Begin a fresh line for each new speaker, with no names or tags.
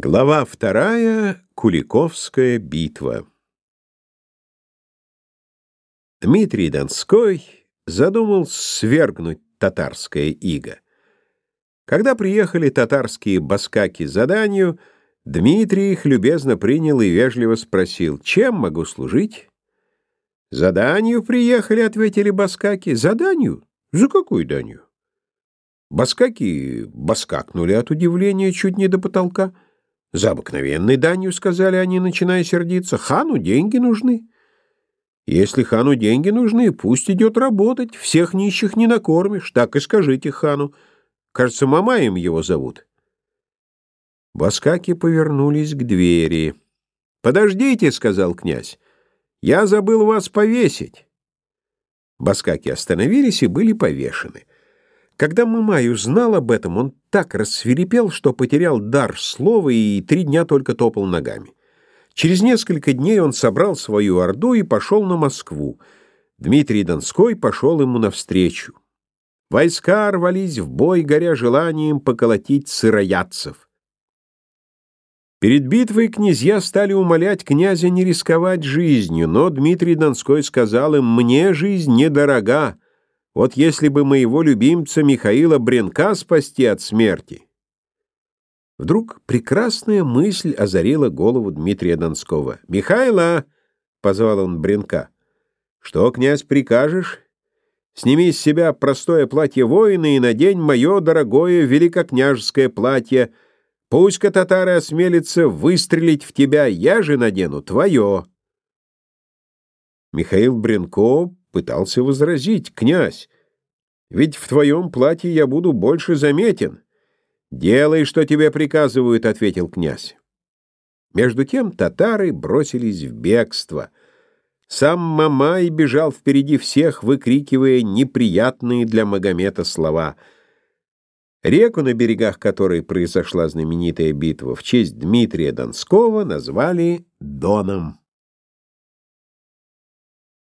Глава вторая. Куликовская битва. Дмитрий Донской задумал свергнуть татарское иго. Когда приехали татарские баскаки за данью, Дмитрий их любезно принял и вежливо спросил, чем могу служить? «За данью приехали», — ответили баскаки. «За данью? За какую данью?» Баскаки баскакнули от удивления чуть не до потолка. За обыкновенной данью, сказали они, начиная сердиться, хану деньги нужны. Если хану деньги нужны, пусть идет работать, всех нищих не накормишь, так и скажите хану. Кажется, Мамаем его зовут. Баскаки повернулись к двери. «Подождите», — сказал князь, — «я забыл вас повесить». Баскаки остановились и были повешены. Когда Мамай узнал об этом, он так рассверепел, что потерял дар слова и три дня только топал ногами. Через несколько дней он собрал свою орду и пошел на Москву. Дмитрий Донской пошел ему навстречу. Войска рвались в бой, горя желанием поколотить сыроядцев. Перед битвой князья стали умолять князя не рисковать жизнью, но Дмитрий Донской сказал им «Мне жизнь недорога, вот если бы моего любимца Михаила Бренка спасти от смерти. Вдруг прекрасная мысль озарила голову Дмитрия Донского. «Михайла!» — позвал он Бренка. «Что, князь, прикажешь? Сними с себя простое платье воина и надень мое дорогое великокняжеское платье. Пусть-ка татары осмелятся выстрелить в тебя, я же надену твое». Михаил Бренко пытался возразить, «Князь, ведь в твоем платье я буду больше заметен». «Делай, что тебе приказывают», — ответил князь. Между тем татары бросились в бегство. Сам Мамай бежал впереди всех, выкрикивая неприятные для Магомета слова. Реку, на берегах которой произошла знаменитая битва, в честь Дмитрия Донского назвали Доном.